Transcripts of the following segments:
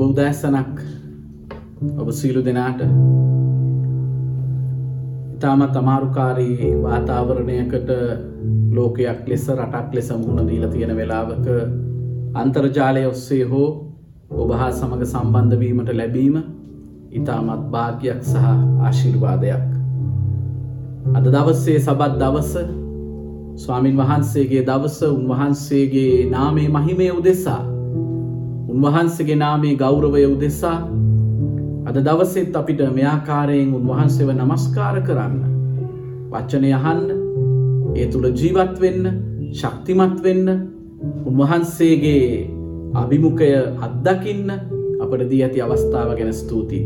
සුබ උදෑසනක් ඔබ සීලු දෙනාට ඉතාමත් අමාරුකාරී වාතාවරණයකට ලෝකයක් ලෙස රටක් ලෙස මුහුණ දීලා තියෙන වෙලාවක අන්තර්ජාලය ඔස්සේ හෝ ඔබ හා සමඟ සම්බන්ධවීමට ලැබීම ඉතාමත් භාග්‍යයක් සහ ආශිර්වාදයක්. අද දවස්සේ සබත් දවස ස්වාමින් වහන්සේගේ දවස උන්වහන්සේගේ නාමේ මහිමය උදෙසා උන්වහන්සේගේ නාමේ ගෞරවය උදෙසා අද දවසෙත් අපිට මෙයාකාරයෙන් උන්වහන්සේව නමස්කාර කරන්න වච්චනය අහන්න ඒ තුළ ජීවත් වෙන්න ශක්තිමත් වෙන්න උන්වහන්සේගේ අභිමුකය අත්දකින්න අපට දී ඇති අවස්ථාව ගැන ස්තුතියි.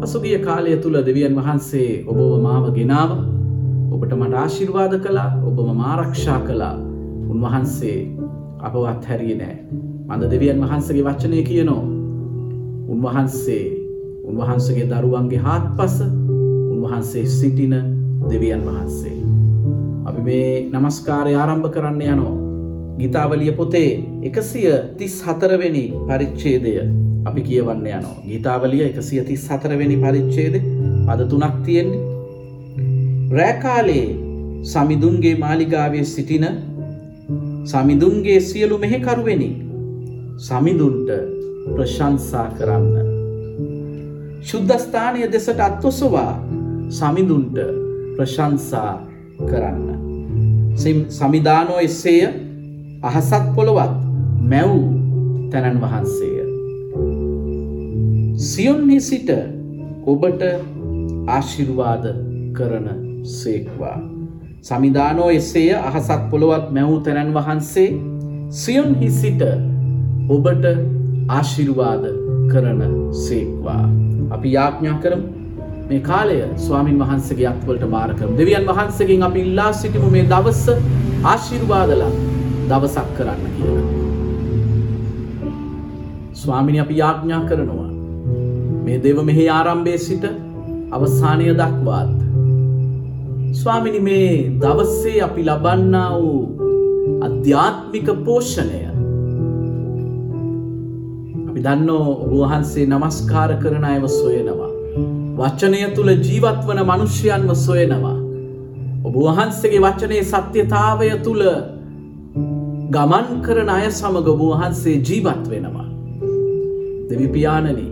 පසුගිය කාලය තුළ දෙවියන් වහන්සේ ඔබව මාව ගෙනාව ඔබට මට ආශිර්වාද කළා ඔබම මාරක්ෂා කළා උන්වහන්සේ අපවත් හැරිය නෑ. මඳ දෙවියන් වහන්සගේ වචනය කියනෝ. උන්වහන්සේ උන්වහන්සගේ දරුවන්ගේ හාත් පස උන්වහන්සේ සිටින දෙවියන් වහන්සේ. අපි මේ නමස්කාරය ආරම්භ කරන්න යනෝ. ගිතාවලිය පොතේ එකසිය තිස් හතරවෙනි පරිච්චේදය අපි කියවන්න යනවා. ගීතාවලිය එකසිය තිස් හතරවෙනි පරිච්චේද පද තුනක් තියෙන්නේ. රෑකාලේ සමිදුන්ගේ මාලිගාවේ සිටින සමිදුන්ගේ සියලු මෙහෙකරුවෙනි සමිඳුන්ට ප්‍රශංසා කරන්න. ශුද්ධස්ථානය දෙසට අත්වොසවා සමිඳුන්ට ප්‍රශංසා කරන්න. සමිධානෝ එස්සේය අහසත් පොළොවත් මැව් තැනන් වහන්සේය. සියොන්හි සිට ඔබට ආශිර්වාද කරන සේක්වා. සමිධානෝ එසේය අහසත් පොළොවත් මැවූ තැනන් වහන්සේ සියොන්හි සිට ඔබට ආශිර්වාද කරන සේක්වා. අපි යාඥා කරමු මේ කාලය ස්වාමින් වහන්සගේ අත්වලට මාරකම් දෙවියන් වහන්සකින් අපි ඉල්ලා සිටිමු මේ දවස්ස ආශිර්වාදලා දවසක් කරන්න කියලා. ස්වාමිනි අපි යාඥා කරනවා. මේ දෙව මෙහි ආරම්භය සිට අවසානය දක්වාත්. ස්වාමිනි මේ දවස්සේ අපි ලබන්නා වූ අධ්‍යාත්මික පෝෂණය දන්නෝ වහන්සේ නමස්කාර කරන අයව සොයනවා. වචනය තුළ ජීවත් වන මනුෂ්‍යයන්ව සොයනවා. ඔබ වහන්සේගේ වචනයේ සත්‍යතාවය තුළ ගමන් කරන අය සමඟ ඔබ වහන්සේ ජීවත් වෙනවා. දෙවිපාණනී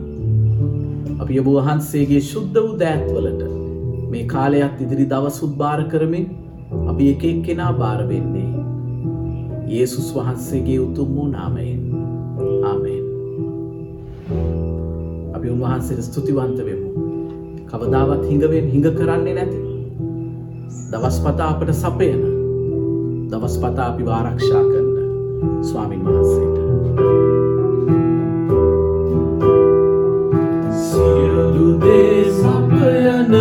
අපි ඔබ වහන්සේගේ ශුද්ධ වූ දෑත්වලට මේ කාලයක් ඉදිරි දවසුත් භාර කරමින් අපි එක එක් කෙනා භාර වෙන්නේ. යේසුස් වහන්සේගේ උතුම් වූ නාමයෙන්. අපි උන්වහන්සේට ස්තුතිවන්ත වෙමු. කවදාවත් හිඟවෙන් හිඟ කරන්නේ නැති. දවස් පතා අපට සපයන දවස් පතා අපි ආරක්ෂා කරන ස්වාමින් වහන්සේට. සියලු දේ සපයන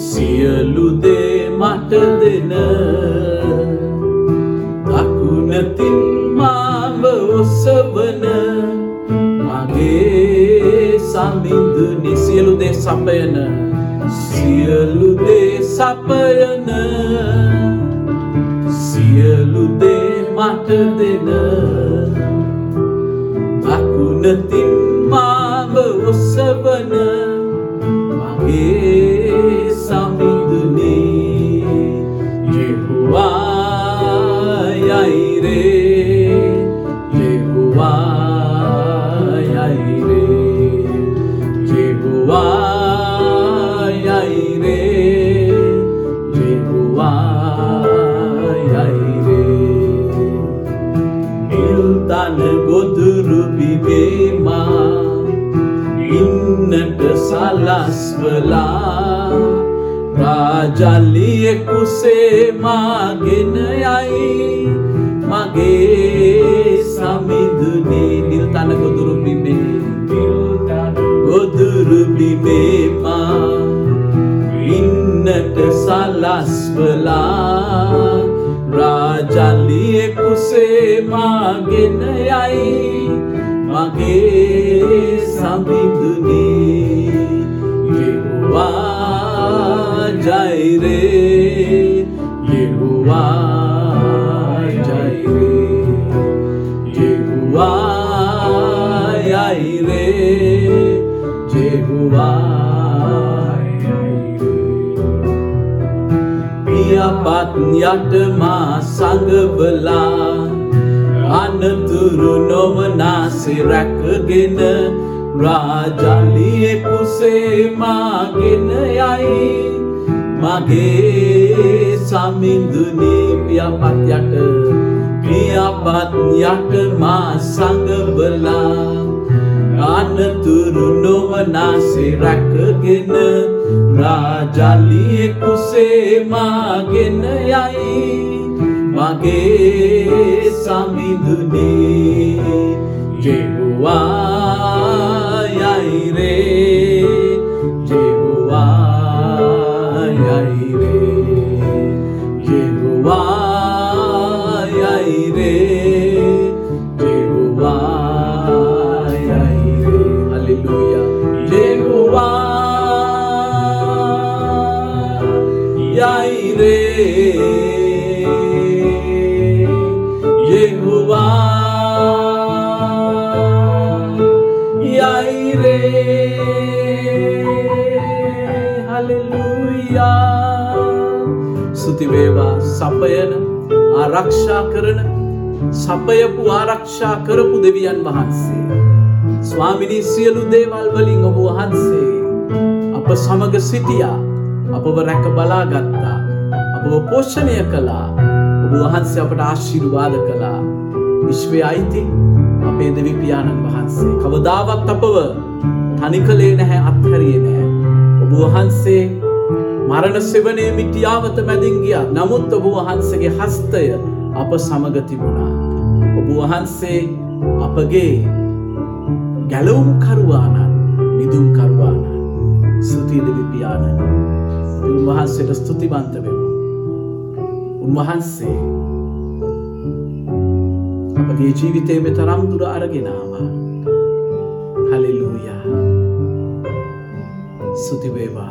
සියලු දේ මට දෙන දකුණතින් මාව ඔසවන මගේ සමිඳුනි සියලු දේ සපයන සියලු දේ සපයන සියලු දේ මට දෙන දකුණතින් රාජල්ලියෙකුසේ මාගෙන යයි. මගේ සමිඳුනේ නිල්තන ගොදුරු බිමේ ගොදුරු බිමේමා ඉන්නට සලස්වලා රාජල්ලියෙකුසේ මාගෙන යයි. මගේ සමිඳුනේ පියපත් යටමා සඟවලා අනතුරු නොවනාසේ රැකගෙන රාජලිය කුසේමාගෙන යයි මගේ සමිඳුනේ පියපත් යට පියපත් යට මා සඟවලා අනතුරු නොවනාසේ රැකගෙන රාජලිය කුසේමාගෙන යයි මගේ සමිඳුනේ. ජෙහුවා ස්තුතිවේවා සපයන ආරක්ෂා කරන සපයපු ආරක්ෂා කරපු දෙවියන් වහන්සේ. ස්වාමිනී සියලු දේවල් වලින් ඔබ වහන්සේ අප සමග සිටියා. අපව රැක බලාගත්තා අපව පෝෂණය කළා. ඔබ වහන්සේ අපට ආශිර්වාද කළා. විශ්වය අයිති අපේ දෙවිපාණන් වහන්සේ. කවදාවත් අපව තනි කළේ නැහැ අත්හැරියේ නැහැ. ඔබ වහන්සේ මරණ සෙවනේ මිටියාවත මැදින් ගියා. නමුත් ඔබ වහන්සේගේ හස්තය අප සමග තිබුණා. ඔබ වහන්සේ අපගේ ගැලවුම් කරුවානන් මිදුම් කරුවානන් ස්තුතියි දෙවි පියාණන්. උන්වහන්සේට ස්තුතිවන්ත වෙමු. උන්වහන්සේ අපගේ ජීවිතේ මෙතරම් දුර අරගෙන ආවා. හලෙලූයා. ස්තුති වේවා.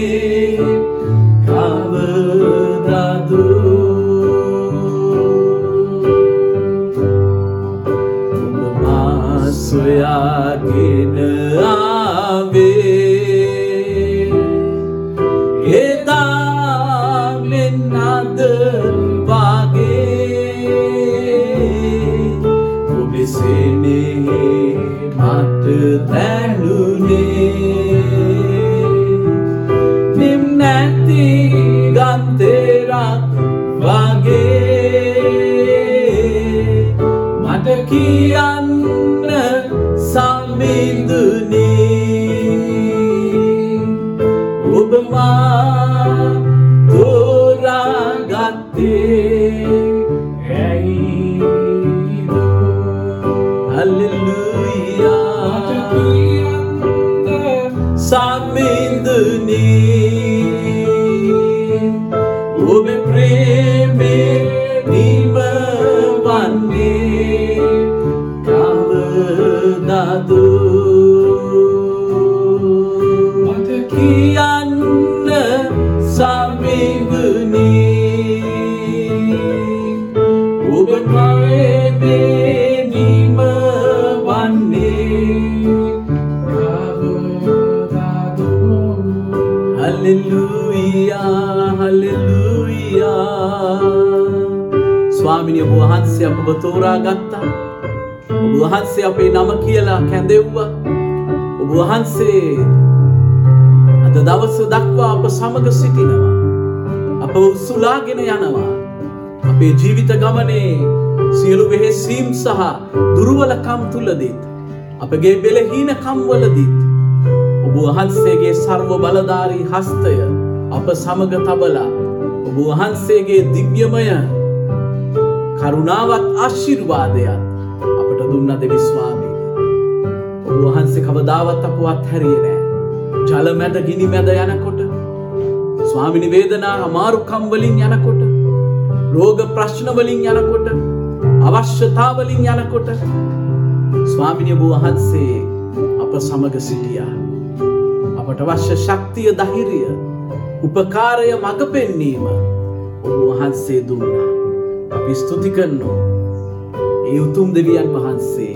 කැඳෙව්වා. ඔබ වහන්සේ අද දවස දක්වා අප සමග සිටිනවා. අප උසුලාගෙන යනවා. අපේ ජීවිත ගමනේ සියලු වෙහෙසීම් සහ දුර්වලකම් තුලදීත් අපගේ බෙලහීනකම් වලදීත් ඔබ වහන්සේගේ සර්ව බලධාරී හස්තය අප සමග තබලා ඔබ වහන්සේගේ දිව්‍යමය කරුණාවත් ආශිර්වාදයත් අපට දුන්න දෙවි ස්වාමීනි. ඔබ වහන්සේ කවදාවත් අපවත් හැරියේ නෑ. ජල මැද ගිනි මැද යනකොට ස්වාමිනි වේදනා අමාරුකම් වලින් යනකොට රෝග ප්‍රශ්න වලින් යනකොට අවශ්‍යතා වලින් යනකොට ස්වාමිනිය ඔබ වහන්සේ අප සමග සිටියා. අපට අවශ්‍ය ශක්තිය ධෛර්යය උපකාරය මඟ පෙන්වීම ඔබ වහන්සේ දුන්නා. අපි ස්තුති කරනවා. ඒ උතුම් දෙවියන් වහන්සේ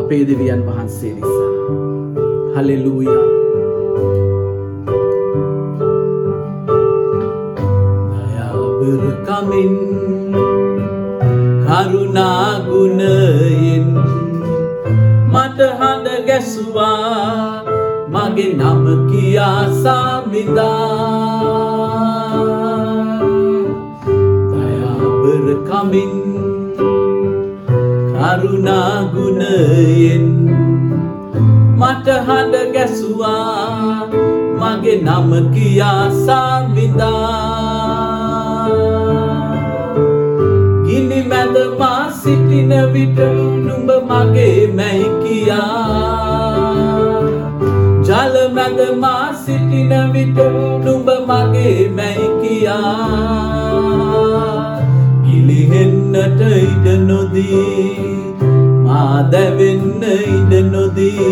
අපේ දෙවියන් වහන්සේ නිසා. හලෙලූයා. දයාබරකමින් කරුණාගුණයෙන් මට හඬ ගැසුවා මගේ නම කියා සාමිදා දයාබර කමින් කරුණාගුණයෙන් මට හඬ ගැසුවා. මගේ නම කියා සාමිදා. ගිනි මැද මා සිටින විට නුඹ මගේ මැයි කියා. ජල මැද මා සිටින විට නුඹ මගේ මැයි කියා. ගිලිහෙන්නට ඉඩ නොදී. මා දැවෙන්න ඉඩ නොදී.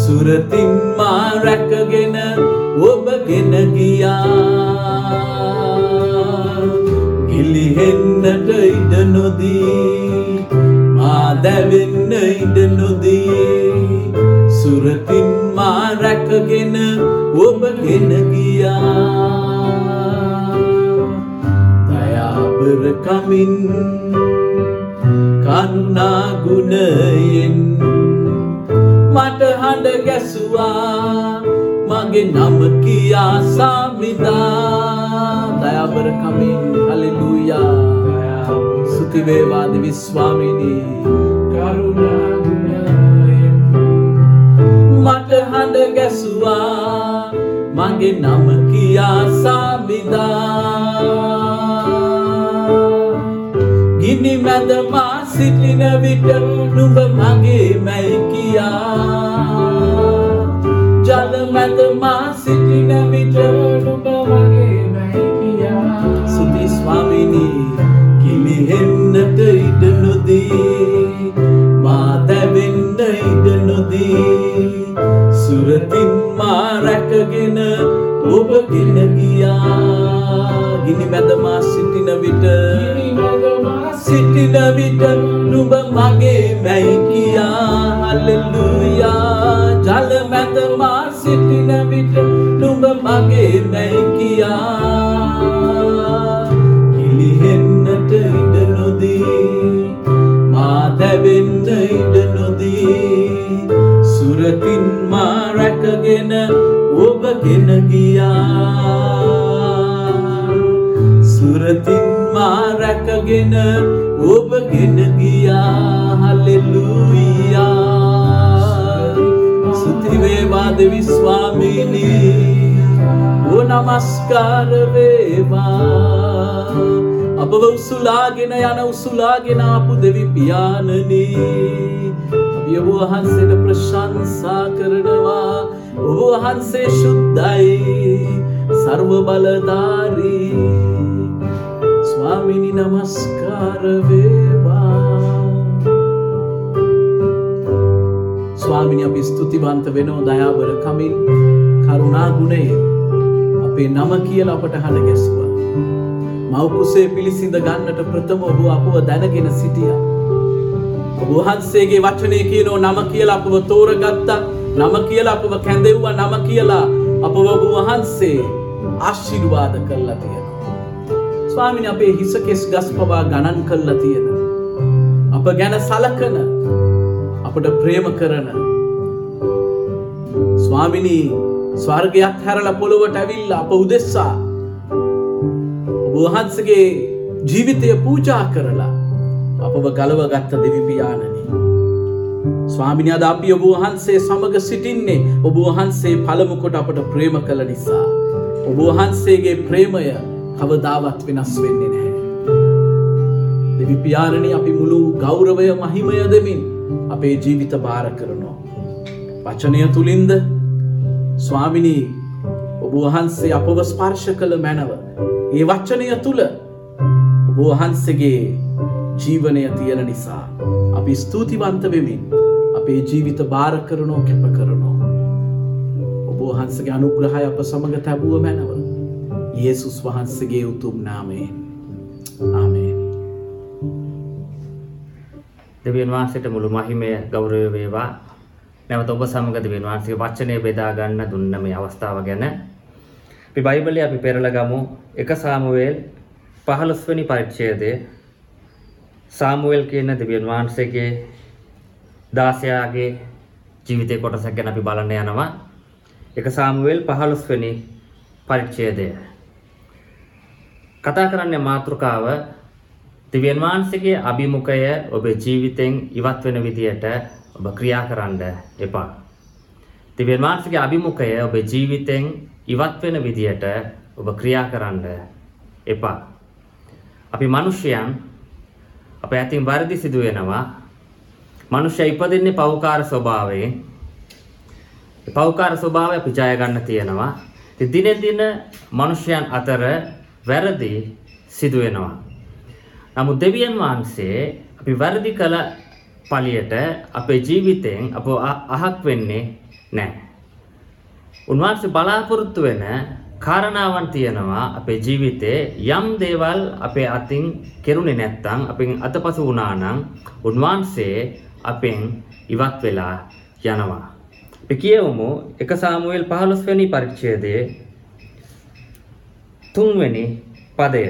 සුරතින් මා රැකගෙන ඔබගෙන ගියා. ගිලිහෙන්නට ඉඩ නොදී. මා දැවෙන්න ඉඩ නොදී. සුරතින් මා රැකගෙන ඔබගෙන ගියා. දයාබර කමින් කරුණාගුණයෙන් මට හඬ ගැසුවා මගේ නම කියා සාමිදා. දයාබර කමින් හලෙලූයා සුතිවේවාද විස්වාමිනී කරුණාගුණයෙන් මට හඬ ගැසුවා මගේ නම කියා සාමිදා. ගිනි මැද මා සිටින විට නුඹ මගේ මැයි කියා. ජල මැද මා සිටින විට නුඹ මගේ මැයි කියා. සුති ස්වාමිනී කිලිහෙන්නට ඉඩ නොදී. මා දැවෙන්න ඉඩ නොදී. සුරතින් මා රැකගෙන ඔබගෙන ගියා. ගිනි මැද මා සිටින විට රැකගෙන ඔබගෙන ගියා. සුරතින් මා රැකගෙන ඔබගෙන ගියා. හල්ලෙලූයා සුතිවේවා දෙවි ස්වාමීනී. ඕ නමස්කාර වේවා. අපව උසුලාගෙන යන උසුලාගෙන ආපු දෙවි පියාණනී. අපි ඔබ වහන්සේට ප්‍රශංසා කරනවා. ඔබ වහන්සේ ශුද්ධයි සර්ව බලධාරී ස්වාමිනි නමස්කාර වේවා. ස්වාමිනි අපි ස්තුතිවන්ත වෙනෝ දයාබර කමින් කරුණා ගුණයෙන් අපේ නම කියලා අපට හඬ ගැසුවා. මව්කුසේ පිළිසිඳ ගන්නට ප්‍රථම ඔබ අපව දැනගෙන සිටියා. ඔබ වහන්සේගේ වචනය කියනෝ නම කියලා අපව තෝරගත්තා. නම කියලා අපව කැඳෙව්වා නම කියලා අපව ඔබ වහන්සේ ආශිර්වාද කරලා තියෙනවා. ස්වාමිනි අපේ හිස කෙස් ගස් පවා ගණන් කරලා තියෙන. අප ගැන සලකන අපට ප්‍රේම කරන. ස්වාමිනී ස්වර්ගයක් හැරල පොළොවට ඇවිල්ල අප උදෙස්සා වහන්සගේ ජීවිතය පූජා කරලා අපව ගලව ගත්ත දෙවිපාණනි. ස්වාමිනි අද අපි ඔබ වහන්සේ සමග සිටින්නේ ඔබ වහන්සේ පළමුකොට අපට ප්‍රේම කළ නිසා. ඔබ වහන්සේගේ ප්‍රේමය කවදාවත් වෙනස් වෙන්නේ නැහැ. දෙවිපාණනි අපි මුළු ගෞරවය මහිමය දෙමින් අපේ ජීවිත භාර කරනවා. වචනය තුළින්ද ස්වාමිනී ඔබ වහන්සේ අපව ස්පර්ශ කළ මැනව. ඒ වච්චනය තුළ ඔබ වහන්සගේ ජීවනය තියෙන නිසා. අපි ස්තුතිවන්ත වෙමින් අපේ ජීවිත භාර කරනෝ කැප කරනෝ. ඔබ වහන්සගේ අනුග්‍රහය අප සමඟ තැබුව මැනව. ඒසුස් වහන්සගේ උතුම් නාමයෙන්. ආමේ. දෙවියන් වහන්සේට මුළු මහිමය ගෞරවය වේවා. නැවත ඔබ සමග දෙවියන් වහන්සේගේ වචනය බෙදා ගන්න දුන්න මේ අවස්ථාව ගැන අපි බයිබලයේ අපි පෙරලා ගමු 1 සාමුවේල් 15 වෙනි පරිච්ඡේදයේ සාමුවේල් කියන දෙවියන් වහන්සේගේ දාසයාගේ ජීවිතේ කොටසක් ගැන අපි බලන්න යනවා 1 සාමුවේල් 15 වෙනි පරිච්ඡේදය කතා කරන්නේ මාතෘකාව දිව්‍යන් වහන්සේගේ අභිමුඛය ඔබේ ජීවිතෙන් ඉවත් වෙන විදියට ඔබ ක්‍රියා කරන්න එපා. දිව්‍යන් වහන්සේගේ අභිමුඛය ඔබේ ජීවිතෙන් ඉවත් වෙන විදියට ඔබ ක්‍රියා කරන්න එපා. අපි මිනිසයන් අප ඇතින් වැරදි සිදු වෙනවා. මිනිස්සයා ඉපදින්නේ පෞකාර ස්වභාවයෙන්. ඒ පෞකාර ස්වභාවය අපි ජය ගන්න තියෙනවා. ඉතින් දිනෙන් දින මිනිසයන් අතර වැරදි සිදු වෙනවා. නමුත් දෙවියන් වහන්සේ අපි වැරදි කළ පලියට අපේ ජීවිතයෙන් අප අහක් වෙන්නේ නැහැ. උන්වහන්සේ බලාපොරොත්තු වෙන කාරණාවන් තියෙනවා අපේ ජීවිතේ යම් දේවල් අපේ අතින් කෙරුණේ නැත්නම් අපෙන් අතපසු වුණා නම් උන්වහන්සේ අපෙන් ඉවත් වෙලා යනවා. අපි කියවමු 1 සාමුවෙල් 15 වෙනි පරිච්ඡේදයේ 3 වෙනි පදය.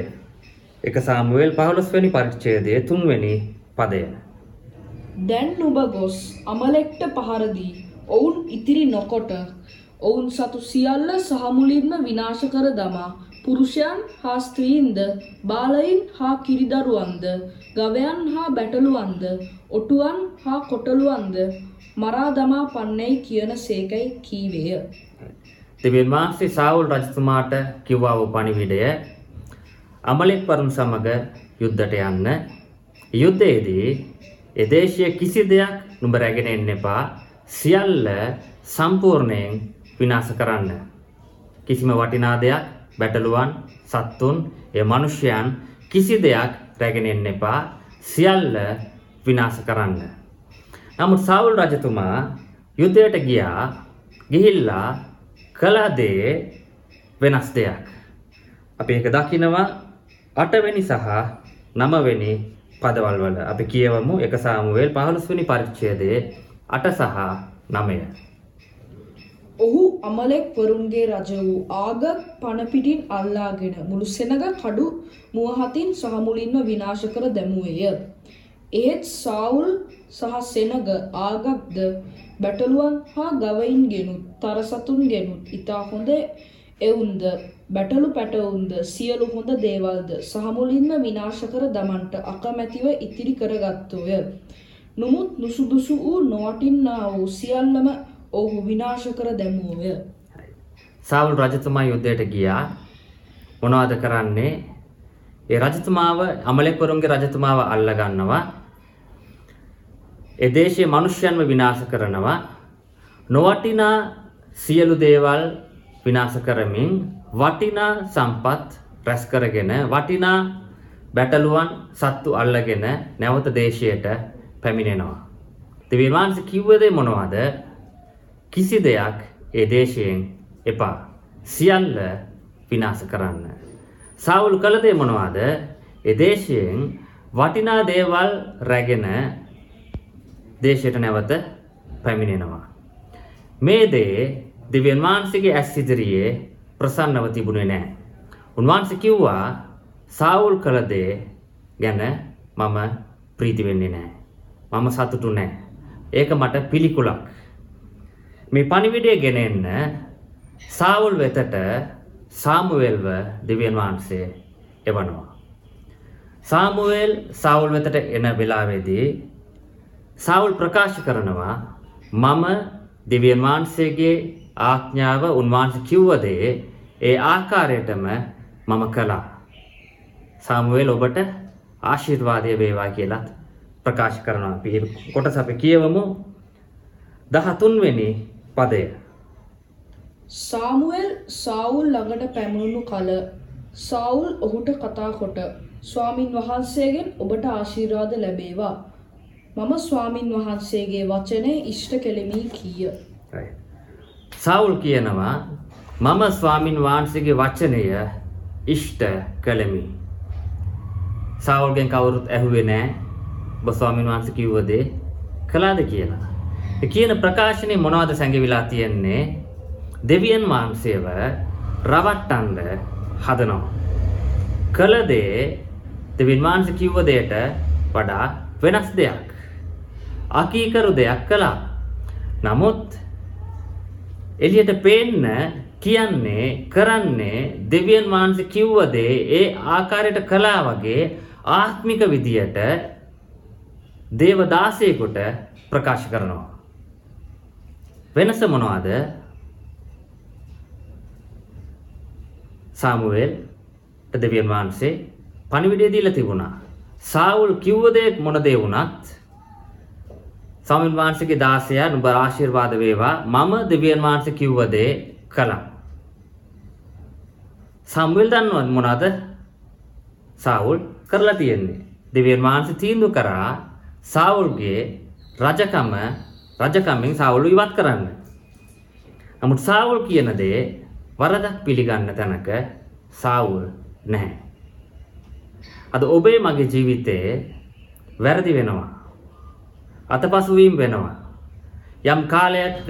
1 සාමුවෙල් 15 වෙනි පරිච්ඡේදයේ 3 වෙනි පදය. දැන් නුඹ ගොස් අමලෙක්ට පහර දී ඔවුන් ඉතිරි නොකොට ඔවුන් සතු සියල්ල සහමුලින්ම විනාශ කර දමා පුරුෂයන් හා ස්ත්‍රීන්ද බාලයින් හා කිරිදරුවන්ද ගවයන් හා බැටළුවන්ද ඔටුවන් හා කොටළුවන්ද මරා දමා පන්නැයි කියන සේකයි කීවේය. දෙවියන් වහන්සේ සාවුල් රජතුමාට කිව්වා වූ පණිවිඩය අමලෙක් වරුන් සමග යුද්ධට යන්න. යුද්ධයේදී ඒ දේශීය කිසි දෙයක් නුඹ රැගෙන එන්න එපා. සියල්ල සම්පූර්ණයෙන් විනාශ කරන්න. කිසිම වටිනා දෙයක්, බැටළුවන්, සත්තුන්, ඒ මිනිසයන් කිසි දෙයක් රැගෙන එන්න එපා. සියල්ල විනාශ කරන්න. නමුත් සාවුල් රජතුමා යුද්ධයට ගියා. ගිහිල්ලා කළ දේ වෙනස් දෙයක්. අපි ඒක දකිනවා 8 වෙනි සහ 9 වෙනි පදවල් වල. අපි කියවමු 1 සාමුවේල් 15 වෙනි පරිච්ඡේදයේ 8 සහ 9. ඔහු අමලෙක් වරුන්ගේ රජ වූ ආග පණපිටින් අල්ලාගෙන මුළු සෙනග කඩු මුවහතින් සහමුලින්ම විනාශ කර දැමුවේය. එහෙත් සාවුල් සහ සෙනග ආගක්ද බැටළුවන් හා ගවයින් ගෙනුත් තරසතුන් ගෙනුත් ඉතා හොඳ එවුන්ද බැටළු පැටවුන්ද සියලු හොඳ දේවල්ද සහමුලින්ම විනාශ කර දමන්ට අකමැතිව ඉතිරි කරගත්තෝය. නොමුත් නුසුදුසු වූ නොවටින්නා වූ සියල්ලම ඔහු විනාශ කර දැමුවය. සාවුල් රජතුමා යුද්ධයට ගියා. මොනවද කරන්නේ? ඒ රජතුමාව අමලෙක්වරුන්ගේ රජතුමාව අල්ල ගන්නවා. ඒ දේශයේ මිනිස්යන්ව විනාශ කරනවා. නොවටිනා සියලු දේවල් විනාශ කරමින් වටිනා සම්පත් රැස් කරගෙන වටිනා බැටළුවන් සත්තු අල්ලගෙන නැවත දේශයට පැමිණෙනවා. දෙවියන් වහන්සේ කිව්ව දේ මොනවද? කිසි දෙයක් ඒ දේශයෙන් එපා. සියල්ල විනාශ කරන්න. සාවුල් කළ දේ මොනවද? ඒ දේශයෙන් වටිනා දේවල් රැගෙන දේශයට නැවත පැමිණෙනවා. මේ දේ දෙවියන් වහන්සේගේ ඇස් ඉදිරියේ ප්‍රසන්නව තිබුණේ නැහැ. උන්වහන්සේ කිව්වා සාවුල් කළ දේ ගැන මම ප්‍රීති වෙන්නේ නැහැ. මම සතුටු නෑ. ඒක මට පිළිකුලක්. මේ පණිවිඩය ගෙන එන්න සාවුල් වෙතට සාමුවෙල්ව දෙවියන් වහන්සේ එවනවා. සාමුවෙල් සාවුල් වෙතට එන වෙලාවේදී සාවුල් ප්‍රකාශ කරනවා මම දෙවියන් වහන්සේගේ ආඥාව උන්වහන්සේ කිව්ව දේ ඒ ආකාරයටම මම කළා. සාමුවෙල් ඔබට ආශිර්වාදය වේවා කියලත් ප්‍රකාශ කරනවා. අපි ඒ කොටස අපි කියවමු 13 වෙනි පදය. සාමුවෙල් සාවුල් ළඟට පැමුණුණු කල සාවුල් ඔහුට කතා කොට ස්වාමින් වහන්සේගෙන් ඔබට ආශිර්වාද ලැබේවා. මම ස්වාමින් වහන්සේගේ වචනය ඉෂ්ට කෙලෙමි කීය. සවුල් කියනවා මම ස්වාමින් වහන්සේගේ වචනය ඉෂ්ට කළෙමි. සවුල්ගෙන් කවුරුත් ඇහුවේ නෑ ඔබ ස්වාමින් වහන්සේ කිව්ව දේ කළාද කියලා. ඒ කියන ප්‍රකාශනයේ මොනවද සැඟවිලා තියෙන්නේ? දෙවියන් වහන්සේව රවට්ටන්න හදනවා. කළ දේ දෙවියන් වහන්සේ කිව්ව දෙයට වඩා වෙනස් දෙයක්. අකීකරු දෙයක් කළා. නමුත් එළියට පේන්න කියන්නේ කරන්නේ දෙවියන් වහන්සේ කිව්ව දේ ඒ ආකාරයට කළා වගේ ආත්මික විදියට දේව දාසයෙකුට ප්‍රකාශ කරනවා. වෙනස මොනවද? සාමුවෙල් දෙවියන් වහන්සේ පණිවිඩය දීලා තිබුණා. සාවුල් කිව්ව දේ මොන දේ වුණත් ස්වාමීන් වහන්සේගේ දාසයා නුඹ ආශිර්වාද වේවා මම දෙවියන් වහන්සේ කිව්ව දේ කළා. සම්වෙල් දන්නවද මොනවද? සාවුල් කරලා තියෙන්නේ. දෙවියන් වහන්සේ තීන්දුව කරා සාවුල්ගේ රජකම රජකමෙන් සාවුල් ඉවත් කරන්න. නමුත් සාවුල් කියන දේ වරදක් පිළිගන්න තැනක සාවුල් නැහැ. අද ඔබේ මගේ ජීවිතයේ වැරදි වෙනවා. අතපසුවීම් වෙනවා. යම් කාලයක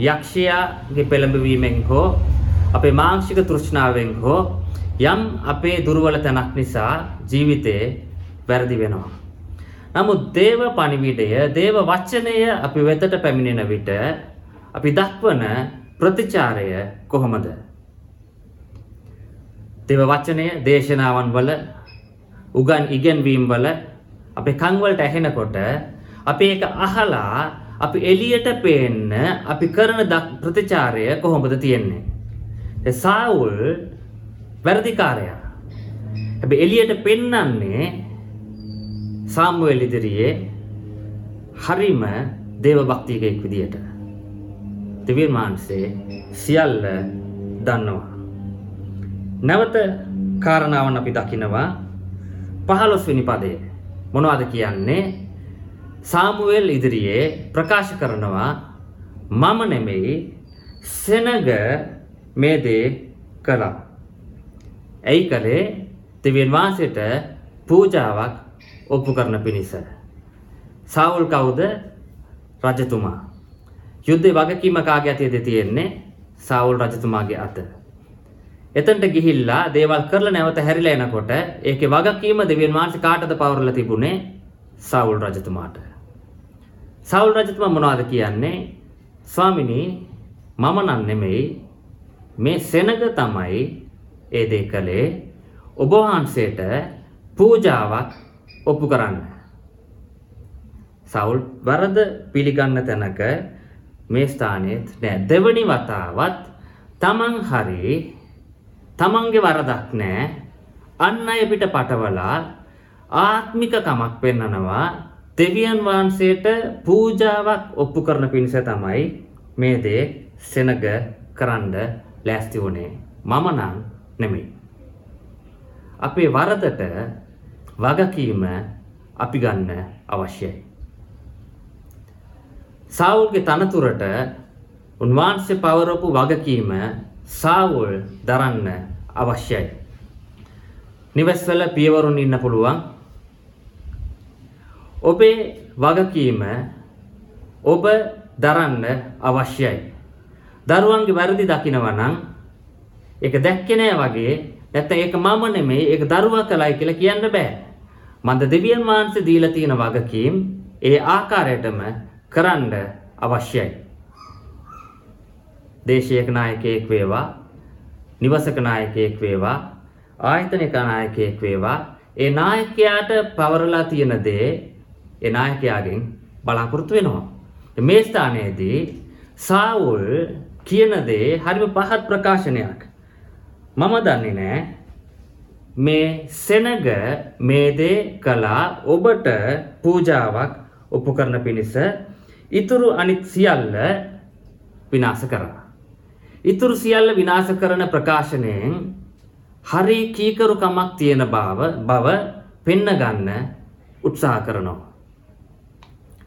යක්ෂයාගේ පෙළඹවීමෙන් හෝ අපේ මාංශික තෘෂ්ණාවෙන් හෝ යම් අපේ දුර්වල තැනක් නිසා ජීවිතේ වැරදි වෙනවා. නමුත් දේව පණිවිඩය දේව වචනය අපි වෙතට පැමිණෙන විට අපි දක්වන ප්‍රතිචාරය කොහොමද? දේව වචනය දේශනාවන් වල උගන් ඉගැන්වීම් වල අපේ කන් වලට ඇහෙනකොට අපි ඒක අහලා අපි එළියට පේන්න අපි කරන දක්- ප්‍රතිචාරය කොහොමද තියෙන්නේ? ඒ සාවුල් වැරදිකාරයා. හැබැයි එළියට පෙන්වන්නේ සාමුවෙල් ඉදිරියේ හරිම දේව භක්තියකෙක් විදියට. දෙවියන් වහන්සේ සියල්ල දන්නවා. නැවත කාරණාවන් අපි දකිනවා 15 වෙනි පදයේ. මොනවද කියන්නේ? සාමුවෙල් ඉදිරියේ ප්‍රකාශ කරනවා මම නෙමෙයි සෙනග මේ දේ කළා. ඇයි කළේ? දෙවියන් වහන්සේට පූජාවක් ඔප්පු කරන පිණිස. සාවුල් කවුද? රජතුමා. යුද්ධේ වගකීම කාගේ අතේද තියෙන්නේ? සාවුල් රජතුමාගේ අත. එතනට ගිහිල්ලා දේවල් කරලා නැවත හැරිලා එනකොට ඒකේ වගකීම දෙවියන් වහන්සේ කාටද පවරලා තිබුණේ? සාවුල් රජතුමාට. සාවුල් රජතුමා මොනවද කියන්නේ? ස්වාමිනී මම නම් නෙමෙයි මේ සෙනග තමයි ඒ දේ කළේ ඔබ වහන්සේට පූජාවක් ඔප්පු කරන්න. සවුල් වරද පිළිගන්න තැනක මේ ස්ථානයේත් නෑ. දෙවනි වතාවත් තමන් හරි තමන්ගේ වරදක් නෑ. අන්න අය පිට පටවලා ආත්මික කමක් පෙන්නනවා. දෙවියන් වහන්සේට පූජාවක් ඔප්පු කරන පිණිස තමයි මේ දේ සෙනග කරන්න ලෑස්ති වුණේ. මම නම් නෙමෙයි. අපේ වරදට වගකීම අපි ගන්න අවශ්‍යයි සාවුල්ගේ තනතුරට උන්වහන්සේ පවරපු වගකීම සාවුල් දරන්න අවශ්‍යයි. නිවෙස්වල පියවරුන් ඉන්න පුළුවන්. ඔබේ වගකීම ඔබ දරන්න අවශ්‍යයි. දරුවන්ගේ වැරදි දකිනවා නම් ඒක දැක්කේ නෑ වගේ නැත්නම් ඒක මම නෙමෙයි ඒක දරුවා කළයි කියලා කියන්න බෑ. මන්ද දෙවියන් වහන්සේ දීලා තියෙන වගකීම් ඒ ආකාරයටම කරන්න අවශ්‍යයි. දේශයක නායකයෙක් වේවා නිවසක නායකයෙක් වේවා ආයතනයක නායකයෙක් වේවා ඒ නායකයාට පවරලා තියෙන දේ ඒ නායකයාගෙන් බලාපොරොත්තු වෙනවා. මේ ස්ථානයේදී සාවුල් කියන දේ හරිම පහත් ප්‍රකාශනයක්. මම දන්නේ නෑ මේ සෙනග මේ දේ කළා ඔබට පූජාවක් ඔප්පු කරන පිණිස ඉතුරු අනිත් සියල්ල විනාශ කරා. ඉතුරු සියල්ල විනාශ කරන ප්‍රකාශනයෙන් හරි කීකරුකමක් තියෙන බව බව පෙන්න ගන්න උත්සාහ කරනවා.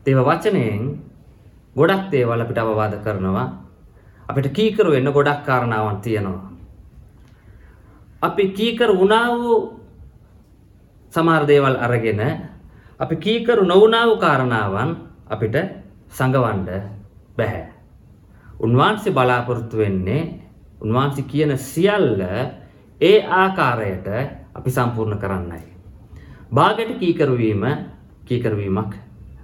දේව වචනයෙන් ගොඩක් දේවල් අපිට අවවාද කරනවා. අපිට කීකරු වෙන්න ගොඩක් කාරණාවන් තියෙනවා. අපි කීකරු වුණා වූ සමහර දේවල් අරගෙන අපි කීකරු නොවුණා වූ කාරණාවන් අපිට සංගවන්න බෑ. උන්වහන්සේ බලාපොරොත්තු වෙන්නේ උන්වහන්සේ කියන සියල්ල ඒ ආකාරයට අපි සම්පූර්ණ කරන්නයි. භාගයට කීකරු වීම කීකරු වීමක්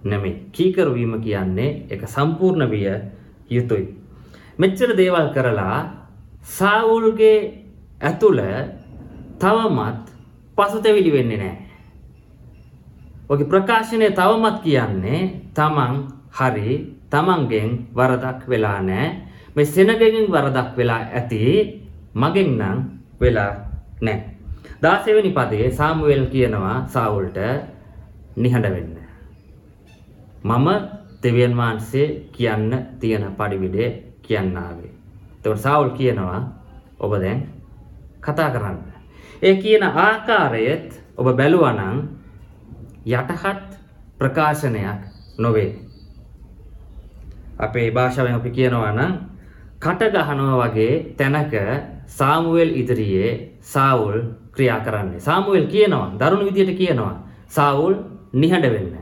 නෙමෙයි. කීකරු වීම කියන්නේ ඒක සම්පූර්ණ විය යුතුයි. මෙච්චර දේවල් කරලා සාවුල්ගේ ඇතුළ තවමත් පසුතැවිලි වෙන්නේ නැහැ. ඔගේ ප්‍රකාශනය තවමත් කියන්නේ තමන් හරි තමන්ගෙන් වරදක් වෙලා නෑ මේ සෙනගෙන් වරදක් වෙලා ඇති මගෙන් නම් වෙලා නෑ. දාසයවැනි පදේ සාමුවෙල් කියනවා සාවුල්ට නිහඬ වෙන්න. මම දෙවියන් වහන්සේ කියන්න තියෙන පඩිවිඩේ කියන්නාවේ. තවට සාවුල් කියනවා ඔබ දැන් කතා කරන්න. ඒ කියන ආකාරයත් ඔබ බැලුවනං යටහත් ප්‍රකාශනයක් නොවේ. අපේ භාෂාවෙන් අපි කියනවා නම් කට ගහනවා වගේ තැනක සාමුවෙල් ඉදිරියේ සාවුල් ක්‍රියා කරන්නේ. සාමුවෙල් කියනවා දරුණු විදියට කියනවා සාවුල් නිහඬ වෙන්න.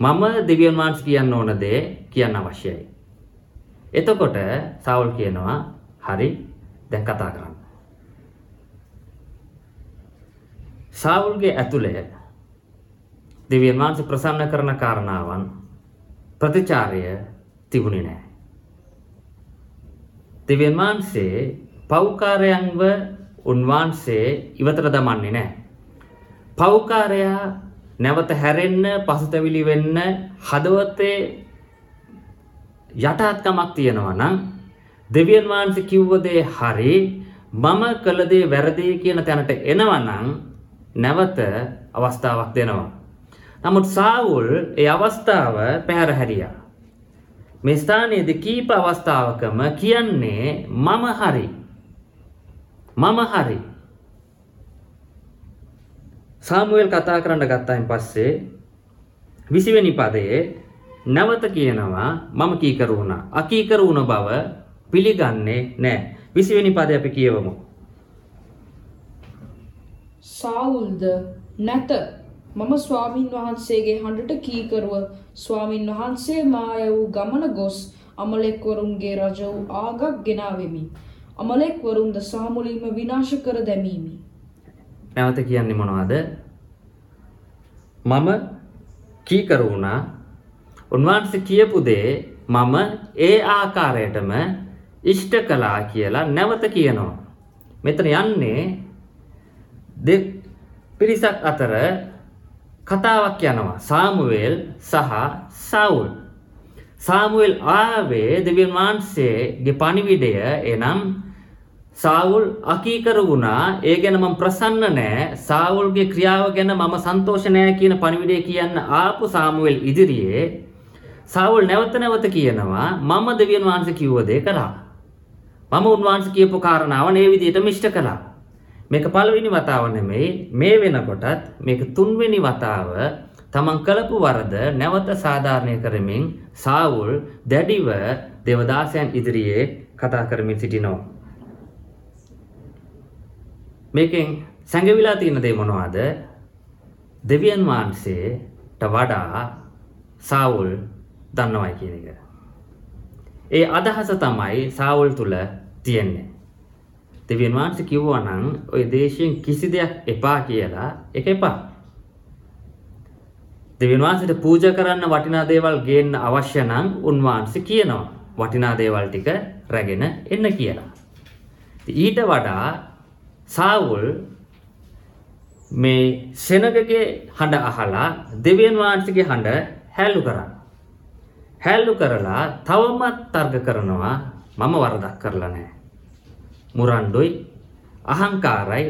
මම දෙවියන් වහන්සේ කියන්න ඕන දේ කියන්න අවශ්‍යයි. එතකොට සාවුල් කියනවා හරි දැන් කතා කරන්න. සාවුල්ගේ ඇතුළේ දෙවියන් වහන්සේ ප්‍රසන්න කරන කාරණාවන් ප්‍රතිචාරය තිබුණේ නෑ. දෙවියන් වහන්සේ පෞකාරයන්ව උන්වහන්සේ ඉවතට දමන්නේ නෑ. පෞකාරයා නැවත හැරෙන්න පසුතැවිලි වෙන්න හදවතේ යටහත්කමක් තියෙනවා නම් දෙවියන් වහන්සේ කිව්වදේ හරි මම කළ දේ වැරදි කියන තැනට එනවනම් නැවත අවස්ථාවක් දෙනවා. නමුත් සාවුල් ඒ අවස්ථාව පැහැර හැරියා. මේ ස්ථානයේදී කීප අවස්ථාවකම කියන්නේ මම හරි. මම හරි. සාමුවෙල් කතා කරන්න ගත්තායින් පස්සේ විසිවෙනි පදයේ නැවත කියනවා මම කීකරු වුණා. අකීකරු වුණ බව පිළිගන්නේ නැහැ. විසිවෙනි පදය අපි කියවමු. සාවුල්ද නැත මම ස්වාමින් වහන්සේගේ හඬට කීකරුව ස්වාමින් වහන්සේ මාය වූ ගමන ගොස් අමලෙක්වරුන්ගේ රජ වූ ආගක් ගෙනාවෙමි. අමලෙක්වරුන්ද සාමුලින්ම විනාශ කර දැමීමි. නැවත කියන්නේ මොනවද? මම කීකරු වුණා. උන්වහන්සේ කියපු දේ මම ඒ ආකාරයටම ඉෂ්ට කළා කියලා නැවත කියනවා. මෙතන යන්නේ දෙ පිරිසක් අතර කතාවක් යනවා. සාමුවෙල් සහ සවුල්. සාමුවෙල් ආවේ දෙවියන් වහන්සේගේ පණිවිඩය එනම් සාවුල් අකීකරු වුණා ඒ ගැන මම ප්‍රසන්න නෑ සාවුල්ගේ ක්‍රියාව ගැන මම සන්තෝෂ නෑ කියන පණිවිඩය කියන්න ආපු සාමුවෙල් ඉදිරියේ සාවුල් නැවත නැවත කියනවා මම දෙවියන් වහන්සේ කිව්ව දේ කළා. මම උන්වහන්සේ කියපු කාරණාව මේ විදිහටම ඉෂ්ට කළා. මේක පළවෙනි වතාව නෙමෙයි මේ වෙනකොටත් මේක තුන්වෙනි වතාව තමන් කළපු වරද නැවත සාධාරණය කරමින් සාවුල් දැඩිව දෙවදාසයන් ඉදිරියේ කතා කරමින් සිටිනවා. මේකෙන් සැඟවිලා තියෙන දේ මොනවද? දෙවියන් වහන්සේට වඩා සාවුල් දන්නවයි කියන එක. ඒ අදහස තමයි සාවුල් තුල තියෙන්නේ. දෙවියන් වහන්සේ කිව්වා නම් ওই දේශයෙන් කිසි දෙයක් එපා කියලා ඒක එපා. දෙවියන් වහන්සේට පූජා කරන්න වටිනා දේවල් ගේන්න අවශ්‍ය නම් උන්වහන්සේ කියනවා වටිනා දේවල් ටික රැගෙන එන්න කියලා. ඉතින් ඊට වඩා සාවුල් මේ සෙනගගේ හඬ අහලා දෙවියන් වහන්සේගේ හඬ හැල්ලු කරා. හැල්ලු කරලා තවමත් තර්ක කරනවා මම වරදක් කරලා නැහැ. මුරණ්ඩුයි අහංකාරයි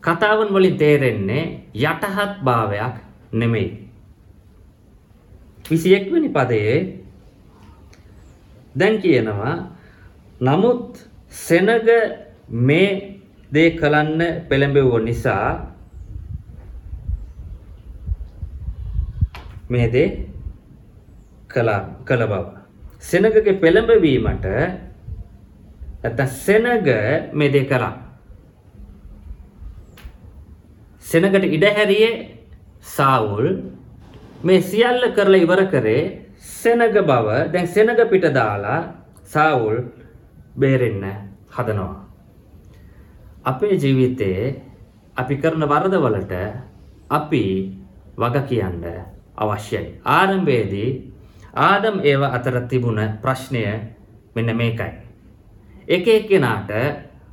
කතාවන් වලින් තේරෙන්නේ යටහත් භාවයක් නෙමෙයි. 21 වෙනි පදයේ දැන් කියනවා නමුත් සෙනග මේ දේ කලන්න පෙළඹෙව නිසා මේ දේ කළා කළ බව. සෙනගගේ පෙළඹවීමට නැත්නම් සෙනග මේ දේ කළා. සෙනගට ඉඩ හැරියේ සාවුල් මේ සියල්ල කරලා ඉවර කරේ සෙනග බව දැන් සෙනග පිට දාලා සාවුල් බේරෙන්න හදනවා. අපේ ජීවිතයේ අපි කරන වරදවලට අපි වග කියන්න අවශ්‍යයි. ආරම්භයේදී ආදම් ඒව අතර තිබුණ ප්‍රශ්නය මෙන්න මේකයි. එක එක්කෙනාට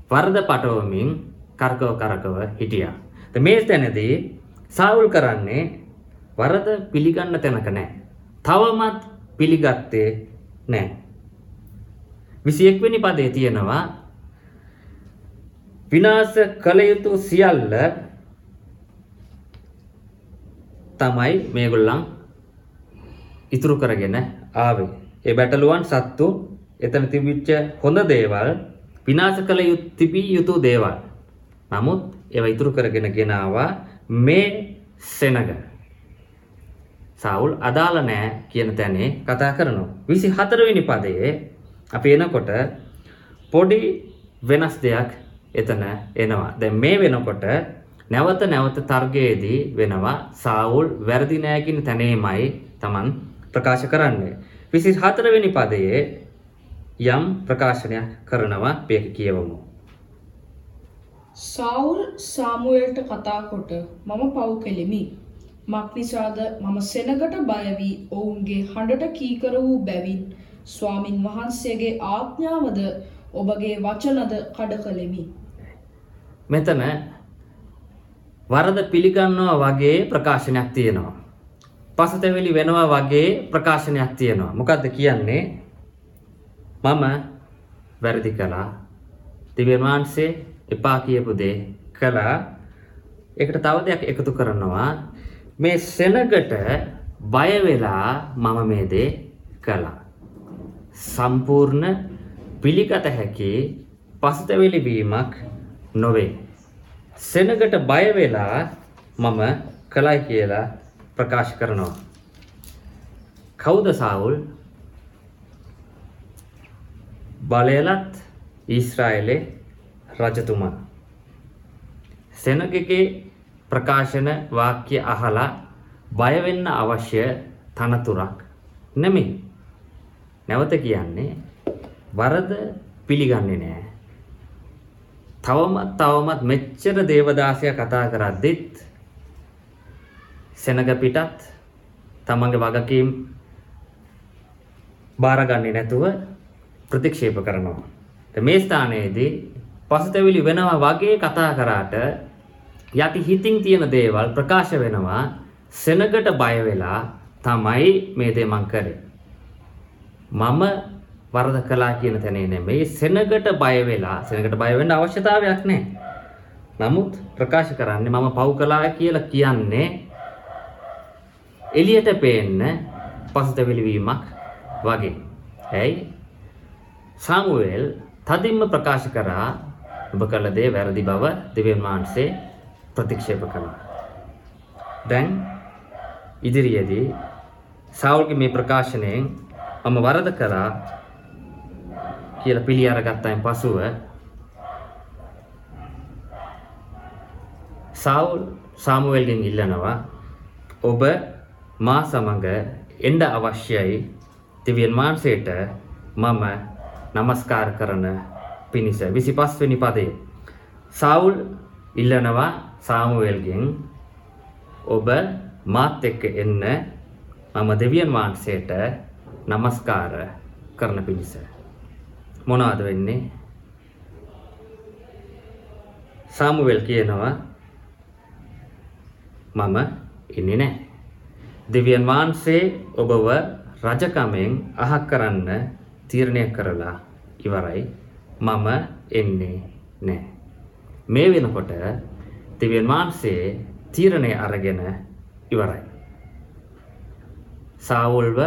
වරද පටවමින් කරකව කරකව හිටියා. මේ තැනදී සාවුල් කරන්නේ වරද පිළිගන්න තැනක නෑ. තවමත් පිළිගත්තේ නෑ. විසි එක්වැනි පදේ තියෙනවා විනාස කළ යුතු සියල්ල තමයි මේගොල්ලන් ඉතුරු කරගෙන ආවේ. ඒ බැටළුවන් සත්තු එතන තිබිච්ච හොඳ දේවල් විනාශ කළ යුතු තිබිය යුතු දේවල්. නමුත් ඒවා ඉතුරු කරගෙන ගෙනාවා මේ සෙනග. සවුල් අදාළ නෑ කියන තැනේ කතා කරනවා. 24 වෙනි පදයේ අපි එනකොට පොඩි වෙනස් දෙයක් එතන එනවා. දැන් මේ වෙනකොට නැවත නැවත තර්ගයේදී වෙනවා සාවුල් වැරදි නෑ කියන තැනේමයි Taman ප්‍රකාශ කරන්නේ. 24 වෙනි පදයේ යම් ප්‍රකාශනයක් කරනවා මේක කියවමු. සාවුල් සාමුවේල්ට කතා කොට මම පව් කෙලිමි. මක්නිසාද මම සෙනගට බය වී ඔවුන්ගේ හඬට කීකර වූ බැවින් ස්වාමින් වහන්සේගේ ආඥාවද ඔබගේ වචනද කඩ කළෙමි. මෙතන වරද පිළිගන්නවා වගේ ප්‍රකාශනයක් තියෙනවා. පසුතැවිලි වෙනවා වගේ ප්‍රකාශනයක් තියෙනවා. මොකද්ද කියන්නේ? මම වැරදි කළා. දිව්‍යන් වහන්සේ එපා කියපු දේ කළා. ඒකට තව දෙයක් එකතු කරනවා. මේ සෙනගට බය වෙලා මම මේ දේ කළා. සම්පූර්ණ පිළිගත හැකි පසුතැවිලි වීමක් නොවේ. සෙනගට බය වෙලා මම කළයි කියලා ප්‍රකාශ කරනවා. කවුද සාවුල්? බලයලත් ඊශ්‍රායලේ රජතුමා. සෙනගගේ ප්‍රකාශන වාක්‍ය අහලා බය වෙන්න අවශ්‍ය තනතුරක් නෙමෙයි. නැවත කියන්නේ වරද පිළිගන්නේ නෑ. තවමත් තවමත් මෙච්චර දේවදාසය කතා කරද්දිත් සෙනග පිටත් තමන්ගේ වගකීම් බාරගන්නේ නැතුව ප්‍රතික්ෂේප කරනවා. මේ ස්ථානයේදී පසුතැවිලි වෙනවා වගේ කතා කරාට යටි හිතින් තියෙන දේවල් ප්‍රකාශ වෙනවා සෙනගට බය වෙලා තමයි මේ දේ මං කරේ. මම වරද කළා කියන තැනේ නෙමෙයි සෙනගට බය වෙලා සෙනගට බය වෙන්න අවශ්‍යතාවයක් නැහැ. නමුත් ප්‍රකාශ කරන්නේ මම පව් කළා කියලා කියන්නේ එළියට පේන්න පසුතැවිලි වීමක් වගේ. ඇයි? සාමුවෙල් තදින්ම ප්‍රකාශ කරා ඔබ කළ දේ වැරදි බව දෙවියන් වහන්සේ ප්‍රතික්ෂේප කළා. දැන් ඉදිරියේදී සාවුල්ගේ මේ ප්‍රකාශනයෙන් මම වරද කරා කියලා පිළි අරගත්තයින් පසුව සාවුල් සාමුවෙල්ගෙන් ඉල්ලනවා ඔබ මා සමග එන්න අවශ්‍යයි දෙවියන් වහන්සේට මම নমස්කාර කරන පිණිස 25 වෙනි පදයේ සාවුල් ඉල්ලනවා සාමුවෙල්ගෙන් ඔබ මාත් එක්ක එන්න මම දෙවියන් වහන්සේට නමස්කාර කරන පිණිස. මොනවද වෙන්නේ? සාමුවෙල් කියනවා මම ඉන්නේ නැහැ. දෙවියන් වහන්සේ ඔබව රජකමෙන් අහක් කරන්න තීරණය කරලා ඉවරයි. මම එන්නේ නැහැ. මේ වෙනකොට දෙවියන් වහන්සේ තීරණය අරගෙන ඉවරයි. සාවුල්ව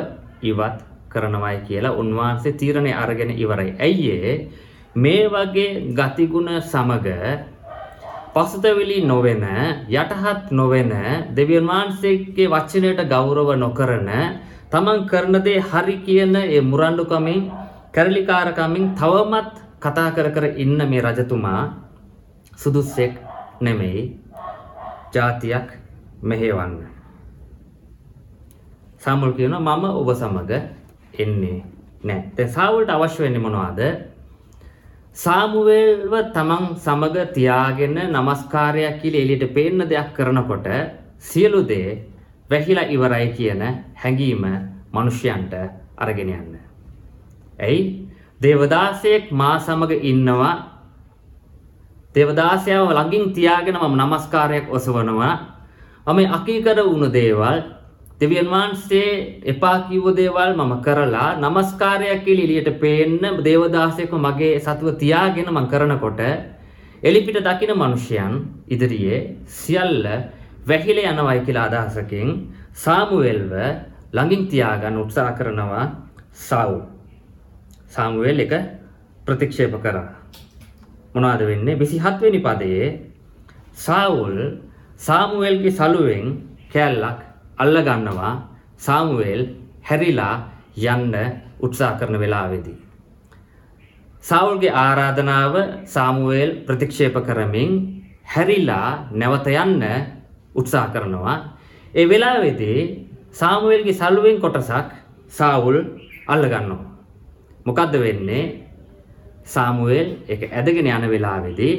ඉවත් කරනවයි කියලා උන්වහන්සේ තීරණය අරගෙන ඉවරයි. ඇයි මේ වගේ ගතිගුණ සමග පසුතැවිලි නොවෙන යටහත් නොවෙන දෙවියන් වහන්සේගේ වචනයට ගෞරව නොකරන තමන් කරන දේ හරි කියන ඒ මුරණ්ඩුකමින් කැරලිකාරකමින් තවමත් කතා කර කර ඉන්න මේ රජතුමා සුදුස්සෙක් නෙමෙයි ජාතියක් මෙහෙවන්න. සාමුල් කියනවා මම ඔබ සමග එන්නේ නෑ. දැන් සාවුල්ට අවශ්‍ය වෙන්නේ මොනවද? සාමුවේල්ව තමන් සමග තියාගෙන নমස්කාරයක් කියලා එළියට පේන්න දෙයක් කරනකොට සියලු දේ වැහිලා ඉවරයි කියන හැඟීම මිනිසයන්ට අරගෙන යන්න. එයි දේවදාසයෙක් මා සමග ඉන්නවා දේවදාසයව ළඟින් තියාගෙන මම নমස්කාරයක් ඔසවනවා. මම අකීකර වුණු දේවල් දෙවියන් වහන්සේ එපා කිව්ව දේවල් මම කරලා নমස්කාරයක් කියලා එළියට පේන්න දේවදාසයෙක්ව මගේ සතුව තියාගෙන මම කරනකොට එලිපිට දකින මිනිසයන් ඉදිරියේ සියල්ල වැහිලා යනවයි කියලා අදහසකින් සාමුවෙල්ව ළඟින් තියාගන්න උත්සාහ කරනවා සවුල්. සාමුවෙල් එක ප්‍රතික්ෂේප කරා. මොනවද වෙන්නේ 27 වෙනි පදයේ සාවුල් සාමුවෙල්ගේ සලුවෙන් කෑල්ලක් අල්ල ගන්නවා සාමුවෙල් හැරිලා යන්න උත්සාහ කරන වෙලාවේදී. සාවුල්ගේ ආරාධනාව සාමුවෙල් ප්‍රතික්ෂේප කරමින් හැරිලා නැවත යන්න උත්සාහ කරනවා. ඒ වෙලාවේදී සාමුවෙල්ගේ සලුවෙන් කොටසක් සාවුල් අල්ල ගන්නවා. මොකද්ද වෙන්නේ? සාමුවෙල් ඒක ඇදගෙන යන වෙලාවේදී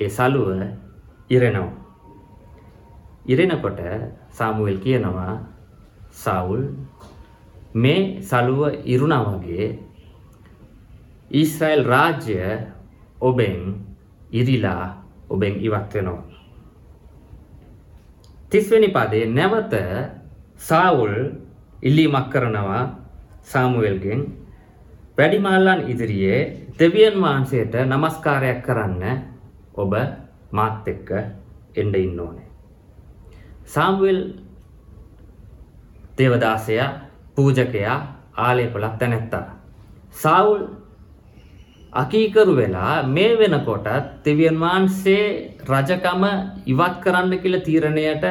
ඒ සලුව ඉරෙනවා. ඉරෙනකොට සාමුවෙල් කියනවා සවුල් මේ සලුව ඉරුණා වගේ ඊශ්‍රායල් රාජ්‍ය ඔබෙන් ඉරිලා ඔබෙන් ඉවත් වෙනවා. 30 වෙනි පදේ නැවත සාවුල් ඉල්ලීමක් කරනවා සාමුවෙල්ගෙන් වැඩිමහල්ලන් ඉදිරියේ දෙවියන් වහන්සේට নমස්කාරයක් කරන්න ඔබ මාත් එක්ක එන්න ඉන්න ඕනේ. සාමුවෙල් දේවදාසයා පූජකයා ආලේපලක් තැනැත්තා. සාවුල් අකීකරු වෙලා මේ වෙනකොටත් දෙවියන් වහන්සේ රජකම ඉවත් කරන්න කියලා තීරණයට